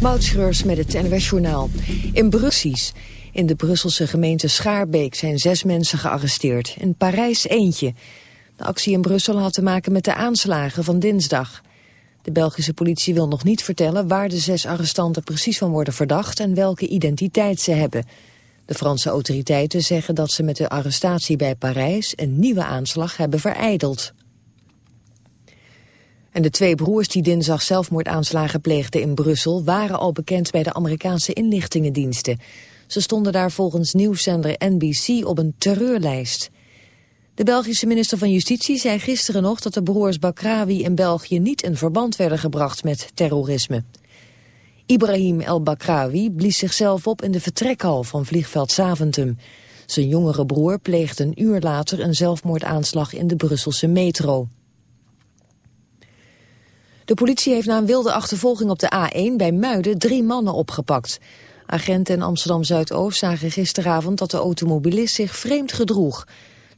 Moutschreurs met het NWS Journaal. In Brussels, in de Brusselse gemeente Schaarbeek, zijn zes mensen gearresteerd. In Parijs eentje. De actie in Brussel had te maken met de aanslagen van dinsdag. De Belgische politie wil nog niet vertellen waar de zes arrestanten precies van worden verdacht en welke identiteit ze hebben. De Franse autoriteiten zeggen dat ze met de arrestatie bij Parijs een nieuwe aanslag hebben vereideld. En de twee broers die dinsdag zelfmoordaanslagen pleegden in Brussel... waren al bekend bij de Amerikaanse inlichtingendiensten. Ze stonden daar volgens nieuwszender NBC op een terreurlijst. De Belgische minister van Justitie zei gisteren nog... dat de broers Bakrawi in België niet in verband werden gebracht met terrorisme. Ibrahim El Bakrawi blies zichzelf op in de vertrekhal van vliegveld Zaventem. Zijn jongere broer pleegde een uur later een zelfmoordaanslag in de Brusselse metro. De politie heeft na een wilde achtervolging op de A1 bij Muiden drie mannen opgepakt. Agenten in Amsterdam-Zuidoost zagen gisteravond dat de automobilist zich vreemd gedroeg.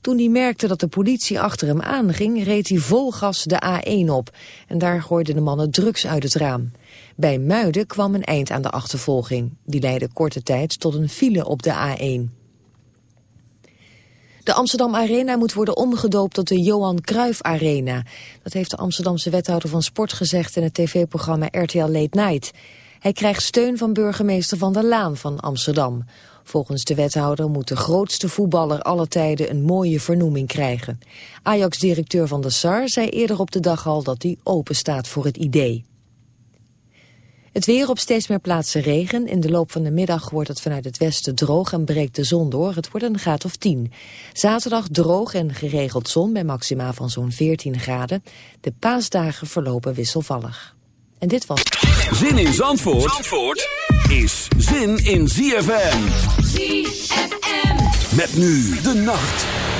Toen hij merkte dat de politie achter hem aanging, reed hij vol gas de A1 op. En daar gooiden de mannen drugs uit het raam. Bij Muiden kwam een eind aan de achtervolging. Die leidde korte tijd tot een file op de A1. De Amsterdam Arena moet worden omgedoopt tot de Johan Cruijff Arena. Dat heeft de Amsterdamse wethouder van Sport gezegd in het tv-programma RTL Late Night. Hij krijgt steun van burgemeester Van der Laan van Amsterdam. Volgens de wethouder moet de grootste voetballer aller tijden een mooie vernoeming krijgen. Ajax-directeur Van der Sar zei eerder op de dag al dat hij open staat voor het idee. Het weer op steeds meer plaatsen regen. In de loop van de middag wordt het vanuit het westen droog en breekt de zon door. Het wordt een graad of 10. Zaterdag droog en geregeld zon bij maxima van zo'n 14 graden. De paasdagen verlopen wisselvallig. En dit was... Zin in Zandvoort, Zandvoort is zin in ZFM. ZFM. Met nu de nacht.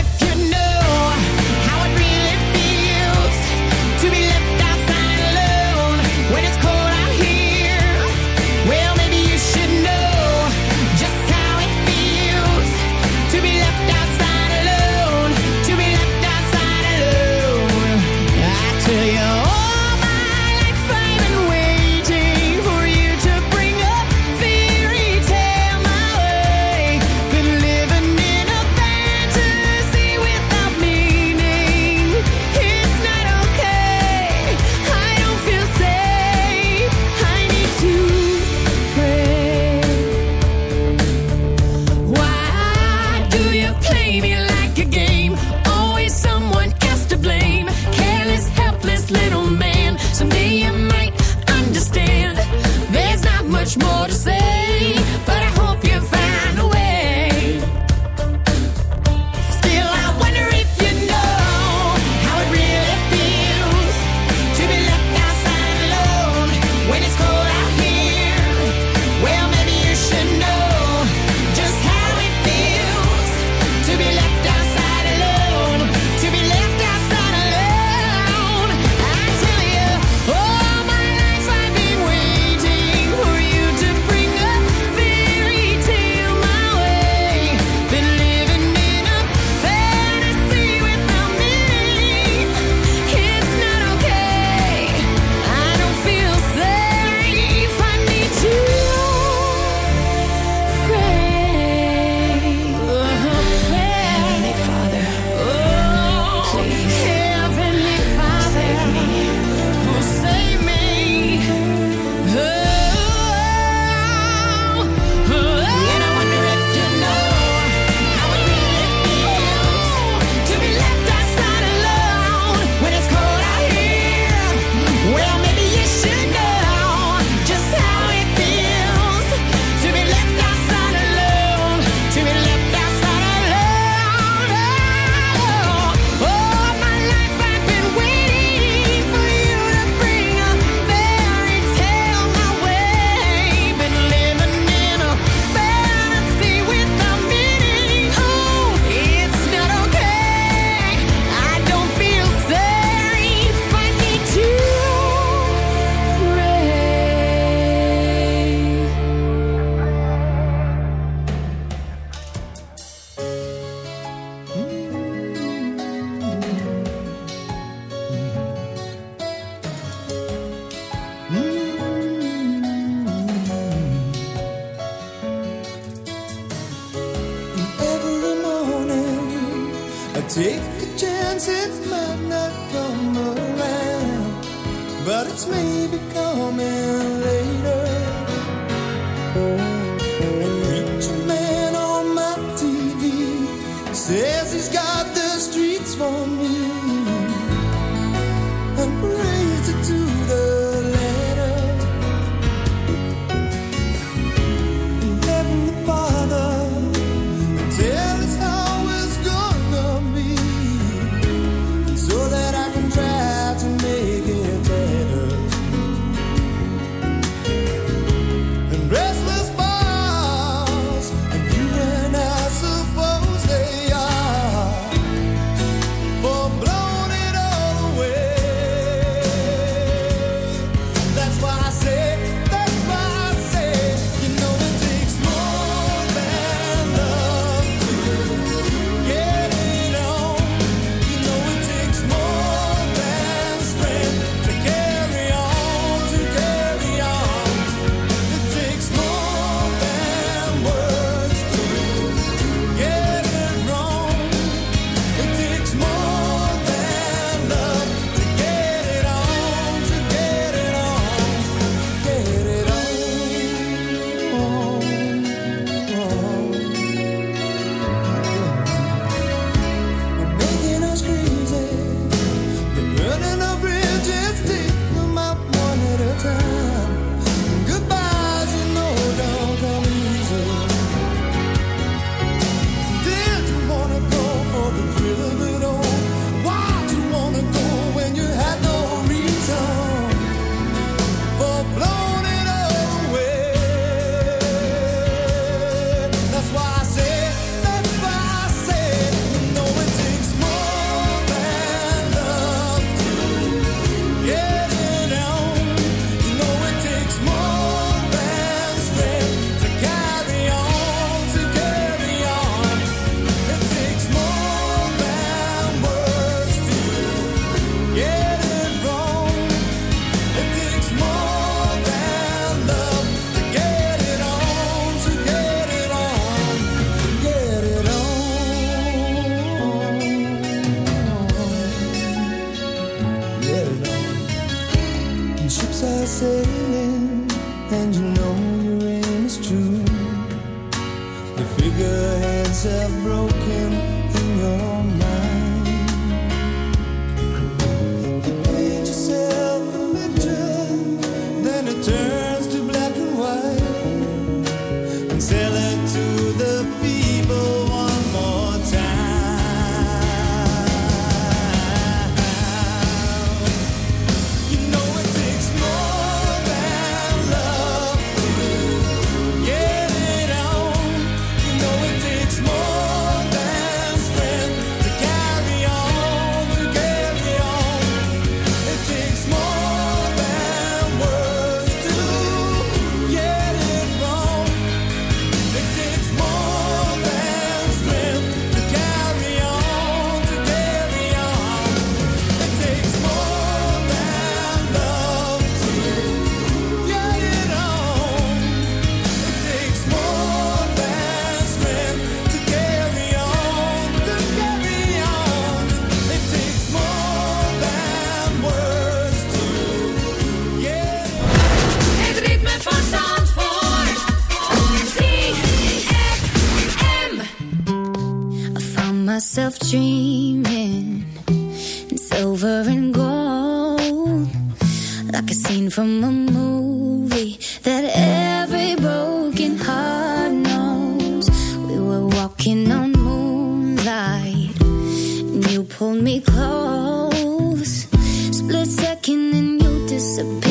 to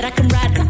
that I can ride.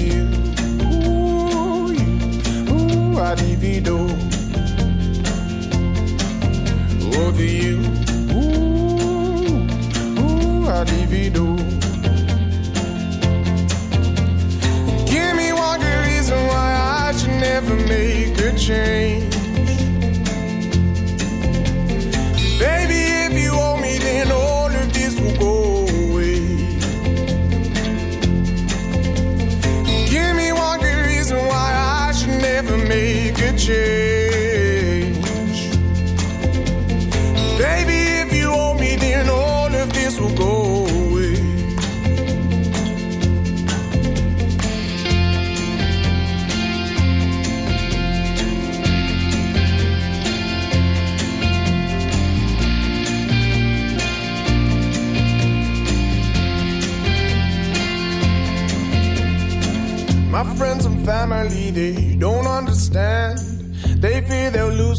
Over oh, you. Ooh, ooh, I divido. Give me one good reason why I should never make a change. A change.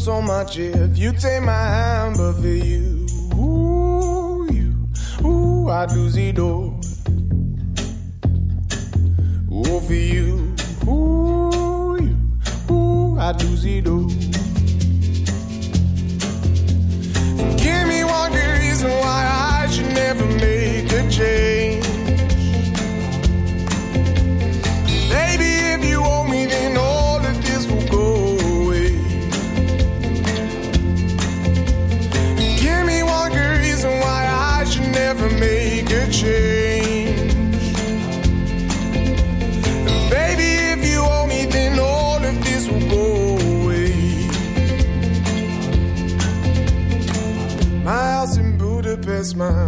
So much if you take my hand, but for you, ooh, you, ooh, I'd lose it all. Ooh, for you, ooh, you, ooh, I'd lose it all. Give me one good reason why I should never make a change.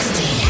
Destiny.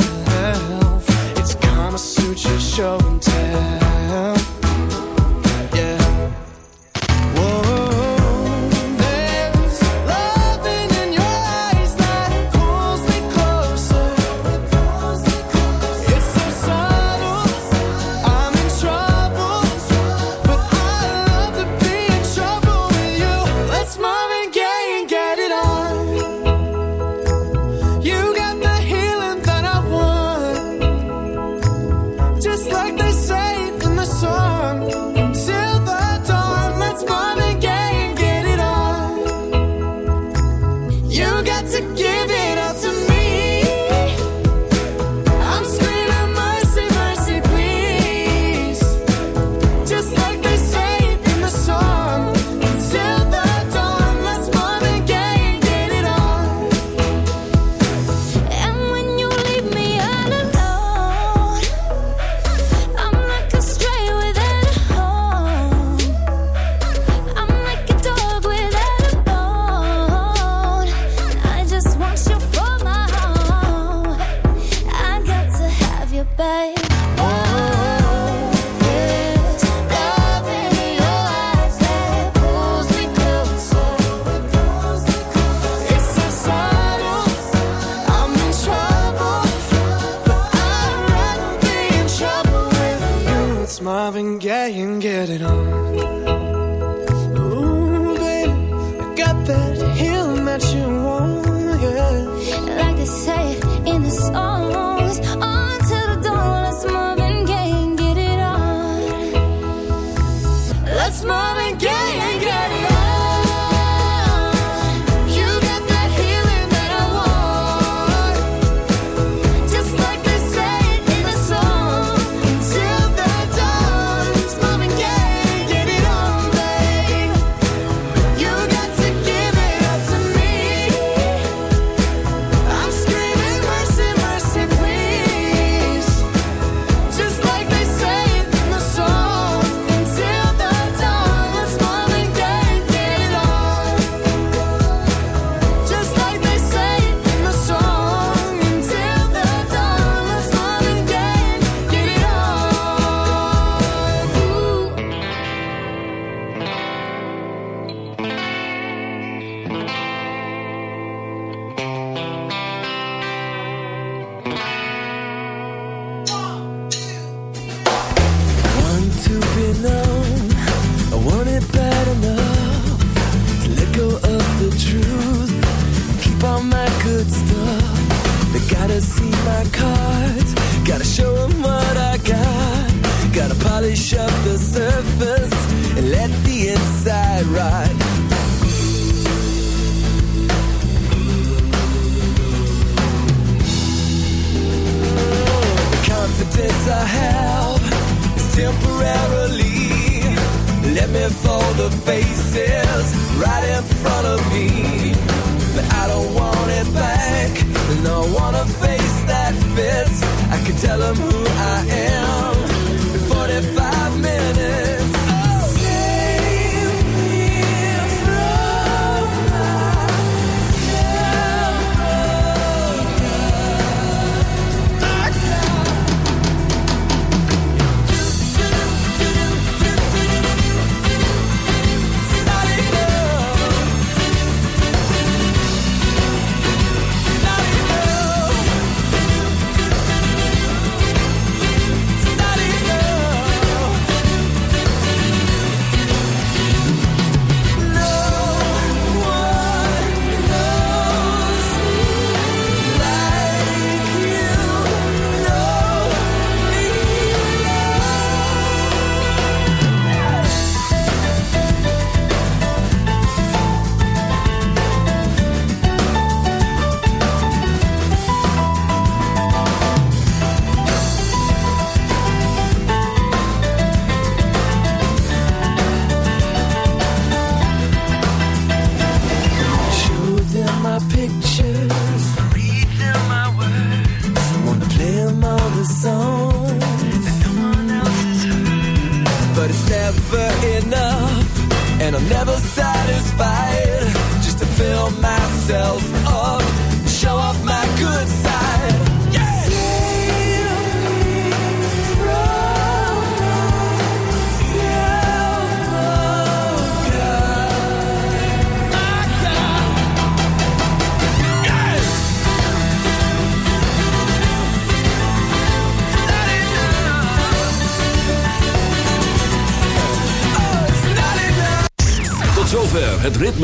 come and get it.